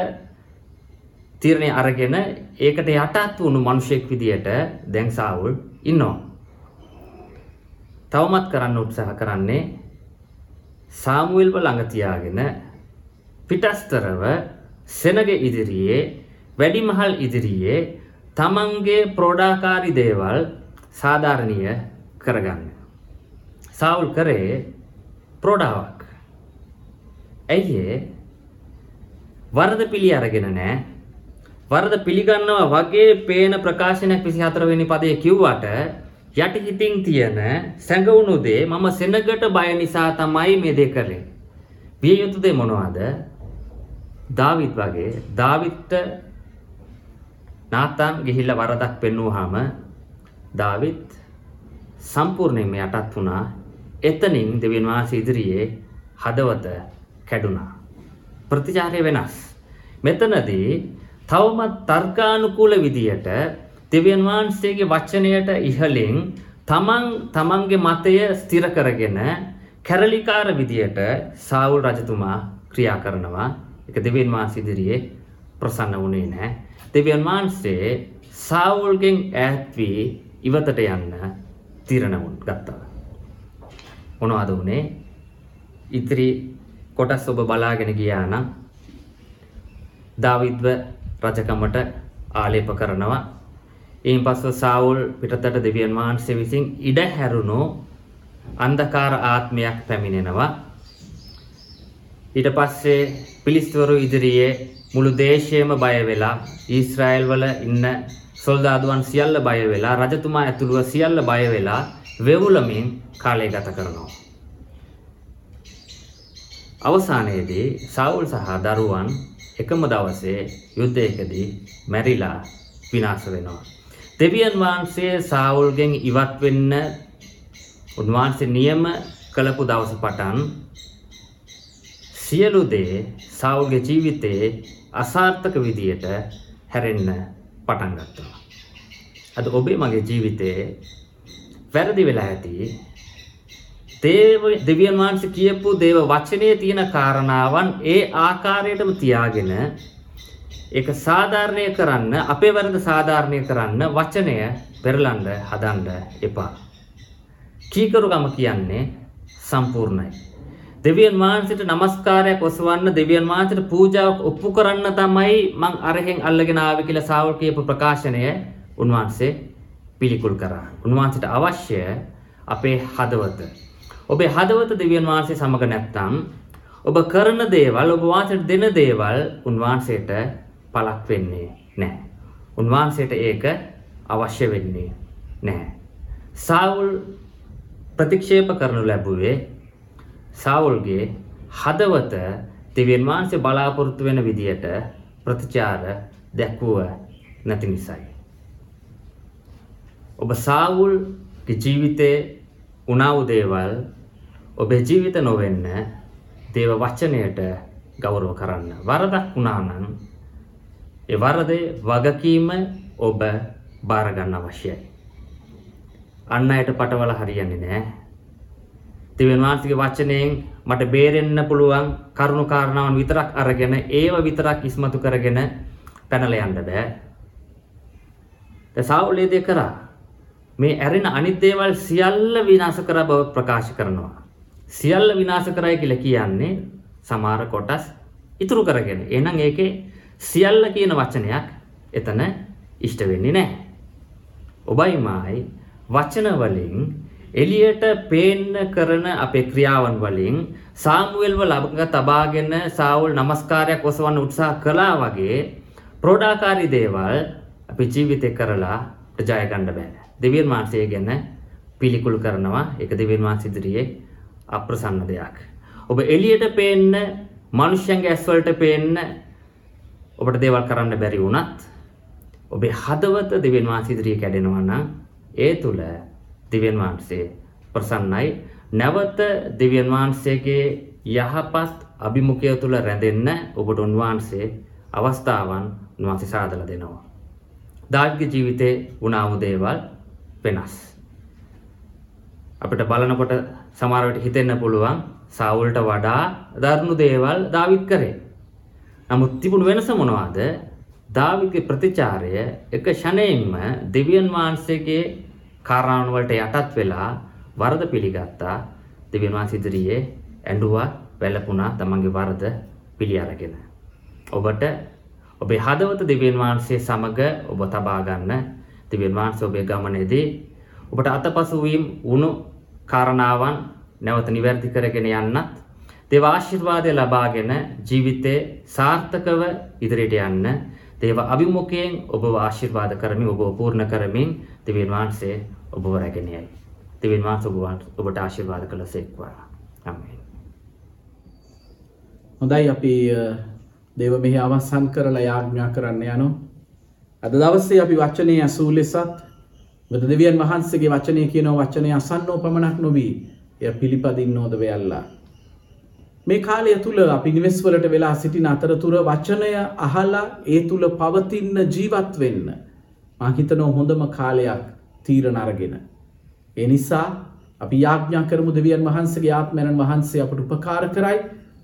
තීරණය අරගෙන ඒකට යටත් වුණු මිනිසෙක් විදියට දැන් සාවුල් ඉන්නවා. තවමත් කරන්න උත්සාහ කරන්නේ සාමුවෙල්ව ළඟ තියාගෙන පිටස්තරව සෙනග ඉදිරියේ වැඩිමහල් ඉදිරියේ තමන්ගේ ප්‍රෝඩාකාරි දේවල් සාධාරණීය කරගන්න. සාවුල් කරේ ප්‍රෝඩාවක්. ඇයි වරද පිළි අරගෙන නෑ වරද පිළිගන්නවා වගේ පේන ප්‍රකාශනයක් 24 වෙනි පදයේ කිව්වට යටිහිතින් තියෙන සැඟවුණු දේ මම සෙනගට බය නිසා තමයි මේ දේ කළේ. විය යුතු දේ මොනවද? දාවිත් වගේ දාවිත්ට නාතන් ගිහිල්ලා වරදක් පෙන්වුවාම දාවිත් සම්පූර්ණයෙන්ම යටත් වුණා. එතනින් දෙවියන් වහන්සේ ඉදිරියේ හදවත කැඩුනා. ප්‍රතිචාරය වෙනස්. මෙතනදී තවමත් තර්කානුකූල විදියට දෙවියන් වහන්සේගේ වචනයට ඉහලින් තමන් තමන්ගේ මතය ස්ථිර කරගෙන කැරලිකාර විදියට සාවුල් රජතුමා ක්‍රියා කරනවා. ඒක දෙවියන් වහන්සේ ඉදිරියේ ප්‍රසන්න වුණේ නැහැ. දෙවියන් වහන්සේ සාවුල්ගෙන් ඈත් වී ඉවතට යන්න තීරණ ගත්තා. මොනවද උනේ? ඉතිරි කොටස් ඔබ බලාගෙන ගියා නම් දාවිද්ව රජකමට ආලේප කරනවා. එයින් පස්ව සාවුල් පිටතට දෙවියන් වහන්සේ විසින් ඉඩ හැරුණු අන්ධකාර ආත්මයක් පැමිණෙනවා. ඊට පස්සේ පිලිස්තුවරු ඉදිරියේ මුළු දේශයම බය වෙලා ඊශ්‍රායල් වල ඉන්න සොල්දාදුවන් සියල්ල බය වෙලා රජතුමා ඇතුළුව සියල්ල බය වෙලා වෙවුලමින් කාලය ගත කරනවා. අවසානයේදී සවුල් සහ දරුවන් එකම දවසේ යුද්ධයකදී මැරිලා විනාශ වෙනවා. දෙවියන් වහන්සේ සාවුල්ගෙන් ඉවත් වෙන්න උන්වහන්සේ නියම කළපු දවස පටන් සියලු දේ සවුල්ගේ ජීවිතයේ අසාර්ථක විදියට හැරෙන්න පටන් ගත්තා. අද ඔබේ මගේ ජීවිතයේ වැරදි වෙලා ඇති දේව දෙවියන් වහන්සේ කියපු දේව වචනයේ තියෙන කාරණාවන් ඒ ආකාරයටම තියාගෙන ඒක සාධාරණය කරන්න අපේ වැරද සාධාරණය කරන්න වචනය පෙරලන්න හදන්න එපා. කීකරුකම කියන්නේ සම්පූර්ණයි. දෙවියන් වහන්සේට নমස්කාරයක් ඔසවන්න දෙවියන් වහන්සේට පූජාවක් ඔප්පු කරන්න තමයි මං අරහෙන් අල්ලගෙන ආවේ කියලා සාවල් කියපු ප්‍රකාශනය උන්වහන්සේ පිළිකුල් කරා. උන්වහන්සේට අවශ්‍ය අපේ හදවත. ඔබේ හදවත දෙවියන් වහන්සේ සමග නැත්තම් ඔබ කරන දේවල් ඔබ වහන්සේට දෙන දේවල් උන්වහන්සේට පළක් වෙන්නේ නැහැ. උන්වහන්සේට ඒක අවශ්‍ය වෙන්නේ නැහැ. සාවුල් ප්‍රතික්ෂේප කරනු ලැබුවේ සාවුල්ගේ හදවත දෙවියන් වහන්සේ බලාපොරොත්තු වෙන විදියට ප්‍රතිචාර දැක්වුව නැති නිසායි. ඔබ සාවුල්ගේ ජීවිතේ උනා වූ දේවල් ඔබේ ජීවිත නොවෙන්න දේව වචනයට ගෞරව කරන්න. වරදක් වුණා නම් ඒ වරදේ වගකීම ඔබ බාර ගන්න අවශ්‍යයි. අන් අයට පටවල හරියන්නේ නැහැ. දෙවියන් වහන්සේගේ වචනයෙන් මට බේරෙන්න පුළුවන් කරුණු කාරණාවන් විතරක් අරගෙන ඒව විතරක් ඉස්මතු කරගෙන පැනලා යන්න බෑ. දැන් සාවුල් ඒ දේ කරා. මේ ඇරෙන අනිත් දේවල් සියල්ල විනාශ කර බව ප්‍රකාශ කරනවා. සියල්ල විනාශ කරයි කියලා කියන්නේ සමහර කොටස් ඉතුරු කරගෙන. එහෙනම් ඒකේ සියල්ල කියන වචනයක් එතන ඉෂ්ට වෙන්නේ නැහැ. ඔබයි මායි වචන වලින් එළියට පේන්න කරන අපේ ක්‍රියාවන් වලින් සාමුවෙල්ව ළඟ තබාගෙන සාවුල් නමස්කාරයක් ඔසවන්න උත්සාහ කළා වගේ ප්‍රෝඩාකාරී දේවල් අපේ ජීවිතේ කරලා ජය ගන්න බෑ. දෙවියන් වහන්සේ ගැන පිළිකුල් කරනවා. ඒක දෙවියන් වහන්සේ ඉදිරියේ අප්‍රසන්න දෙයක්. ඔබ එළියට පේන්න මිනිස්යන්ගේ ඇස් වලට පේන්න ඔබට දේවල් කරන්න බැරි වුණත් ඔබේ හදවත දෙවියන් වහන්සේ ඉදිරියේ කැඩෙනවා නම් ඒ තුල දෙවියන් වහන්සේ ප්‍රසන්නයි. නැවත දෙවියන් වහන්සේගේ යහපත් අභිමුඛය තුල රැඳෙන්න ඔබට උන්වහන්සේ අවස්ථාවන් උන්වහන්සේ සාදලා දෙනවා. දාවිදගේ ජීවිතේ වුණා වූ දේවල් වෙනස්. අපිට බලනකොට සමහර විට හිතෙන්න පුළුවන් සාවුල්ට වඩා දරුණු දේවල් දාවිත් කරේ. නමුත් තිබුණු වෙනස මොනවද? දාවිත්ගේ ප්‍රතිචාරය එක ෂණයෙන්ම දෙවියන් වහන්සේගේ කාරණාවන් වලට යටත් වෙලා වරද පිළිගත්තා. දෙවියන් වහන්සේ ඉදිරියේ ඇඬුවා, වැළපුණා තමන්ගේ වරද පිළි අරගෙන. ඔබට ඔබේ හදවත දෙවියන් වහන්සේ සමග ඔබ තබා ගන්න දෙවියන් වහන්සේ ඔබේ ගමනේදී ඔබට අතපසු වීම වුණු කාරණාවන් නැවත නිවැරදි කරගෙන යන්නත් දේව ආශිර්වාදය ලබාගෙන ජීවිතේ සාර්ථකව ඉදිරියට යන්න දේව අභිමුඛයෙන් ඔබව ආශිර්වාද කරමින් ඔබව පූර්ණ කරමින් දෙවියන් වහන්සේ ඔබව රැගෙන යයි. දෙවියන් වහන්සේ ඔබ ඔබට ආශිර්වාද කළසේක්වා. ආමේන්. හොඳයි අපි දේව මෙහි අවසන් කරලා යාඥා කරන්න යනු. අද දවස්සේ අපි වචනය ඇසූ ලෙසත් වද දෙවියන් වහන්සේගේ වචනය කියනව වචනය අසන්නෝ පමණක් නොවී එය පිළිපදින් නෝද වෙයල්ලා. මේ කාලය තුළ අපි නිවෙස්වලට වෙලා සිටින අතරතුර වචනය අහලා ඒ තුළ පවතින්න ජීවත් වෙන්න. මහිතනෝ හොඳම කාලයක් තීරණ අරගෙන. ඒ නිසා අපි යාඥා කරමු දෙවියන් වහන්සේගේ ආත්මයන් වහන්සේ අපට උපකාර කරයි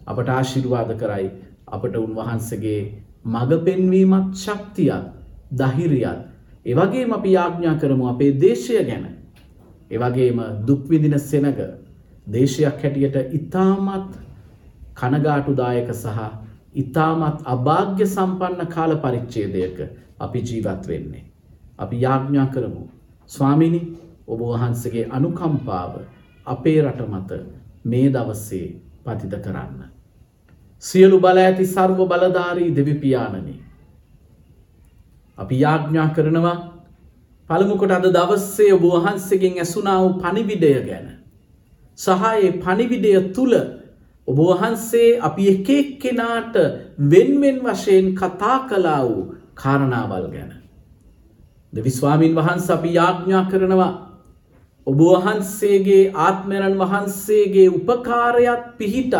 අපට ආශිර්වාද කරයි අපට උන්වහන්සේගේ මඟ පෙන්වීමත් ශක්තියත් දහිරියත් එවගේම අපි යාඥා කරමු අපේ දේශය ගැන. එවගේම දුක්විදින සෙනග දේශයක් හැටියට ඉතාමත් කනගාටුදායක සහ ඉතාමත් අභාග්‍ය සම්පන්න කාල පරිච්චේදයක අපි ජීවත් වෙන්නේ. අපි යාඥා කරමු. ස්වාමිනි ඔබ වහන්සගේ අනුකම්පාව අපේ රට මත මේ දවස්සේ පතිත කරන්න. සියලු බල ඇති සර්ව බලධාරී දෙවිපාණනි. අපි යාඥා කරනවා පළමුකොට අද දවස්සේ ඔබ වහන්සේගෙන් ඇසුනා වූ පනිවිඩය ගැන. සහයේ පනිවිඩය තුළ ඔබ වහන්සේ අපි එක එක්කෙනාට වෙන්වෙන් වශයෙන් කතා කලා වූ කාරණාවල් ගැන. දෙවිස්වාමීන් වහන්ස අපි යාඥා කරනවා ඔබ වහන්සේගේ ආත්මරන් වහන්සේගේ උපකාරයක් පිහිටත්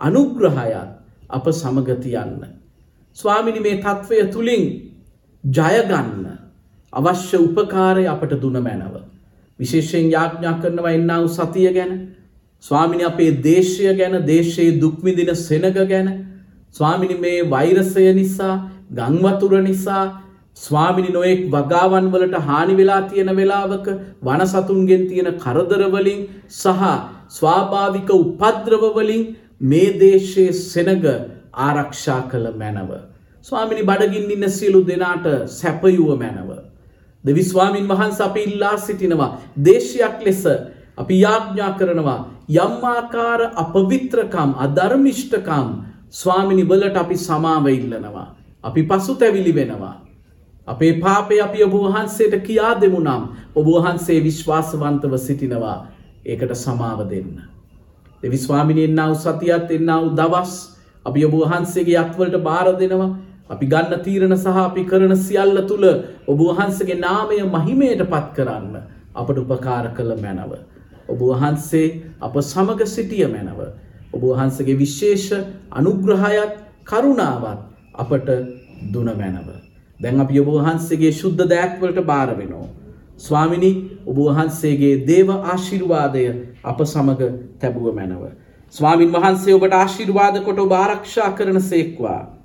අනුග්‍රහයත් අප සමගතියන්න. ස්වාමිනි මේ තත්ත්වය තුළින් ජයගන්න අවශ්‍ය උපකාරය අපට දුන මැනව. විශේෂයෙන් යාඥා කරනවා එන්නාව සතිය ගැන ස්වාමිනි අපේ දේශය ගැන දේශයේ දුක්විදින සෙනග ගැන ස්වාමිනි මේ වෛරසය නිසා ගංවතුර නිසා ස්වාමිනි නොයෙක් වගාවන් වලට හානි වෙලා තියෙන වෙලාවක වනසතුන්ගෙන් තියෙන කරදරවලින් සහ ස්වාභාවික උපද්‍රවවලින් මේ දේශයේ සෙනග ආරක්ෂා කළ මැනව. ස්වාමිනි බඩගින් ඉන්න සියලු දෙනාට සැපයුව මැනව. දෙවිස්වාමින් වහන්ස අපි ඉල්ලා සිටිනවා දේශයක් ලෙස අපි යාඥා කරනවා යම්මාකාර අපවිත්‍රකම් අධර්මිෂ්ඨකම් ස්වාමිනි වලට අපි සමාව ඉල්ලනවා. අපි පසු තැවිලි වෙනවා. අපේ පාපය අපි ඔබ වහන්සේට කියා දෙමු නම් ඔබ වහන්සේ විශ්වාසවන්තව සිටිනවා ඒකට සමාව දෙන්න. දෙවිස්වාමිනි එන්නාව සතියත් එන්නාව දවස් අපි ඔබ වහන්සේගේ අත්වලට බාර දෙනවා අපි ගන්න තීරණ සහ අපි කරන සියල්ල තුළ ඔබ වහන්සගේ නාමය මහිමයට පත් කරන්න අපට උපකාර කළ මැනව. ඔබ වහන්සේ අප සමග සිටිය මැනව. ඔබ වහන්සගේ විශේෂ අනුග්‍රහයත් කරුණාවත් අපට දුන මැනව. දැන් අපි ඔබ වහන්සේගේ ශුද්ධ දෑත්වලට බාර වෙනෝ. ස්වාමිනි ඔබ වහන්සේගේ දේව ආශිර්වාදය අප සමග තැබුව මැනව. ස්වාමින් වහන්සේ ඔබට ආශිර්වාද කොට ඔබ ආරක්ෂා කරන සේක්වා.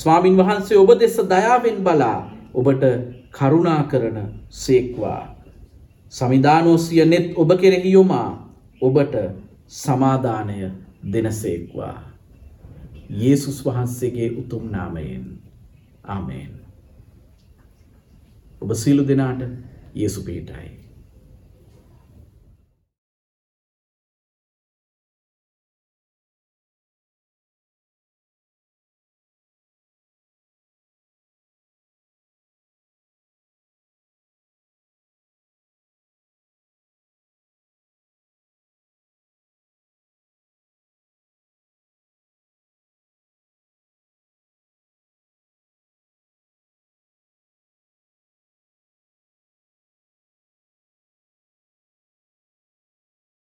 ස්වාමින් වහන්සේ ඔබ දෙස දයාවෙන් බලා ඔබට කරුණා කරන සේක්වා. සමිධානෝසිය නෙත් ඔබ කෙරෙහි යොමා ඔබට සමාධානය දෙනසේක්වා. යේසුස් වහන්සේගේ උතුම් නාමයෙන් ආමේන්. ඔබ සියලු දෙනාට යේසු පිහිටයි.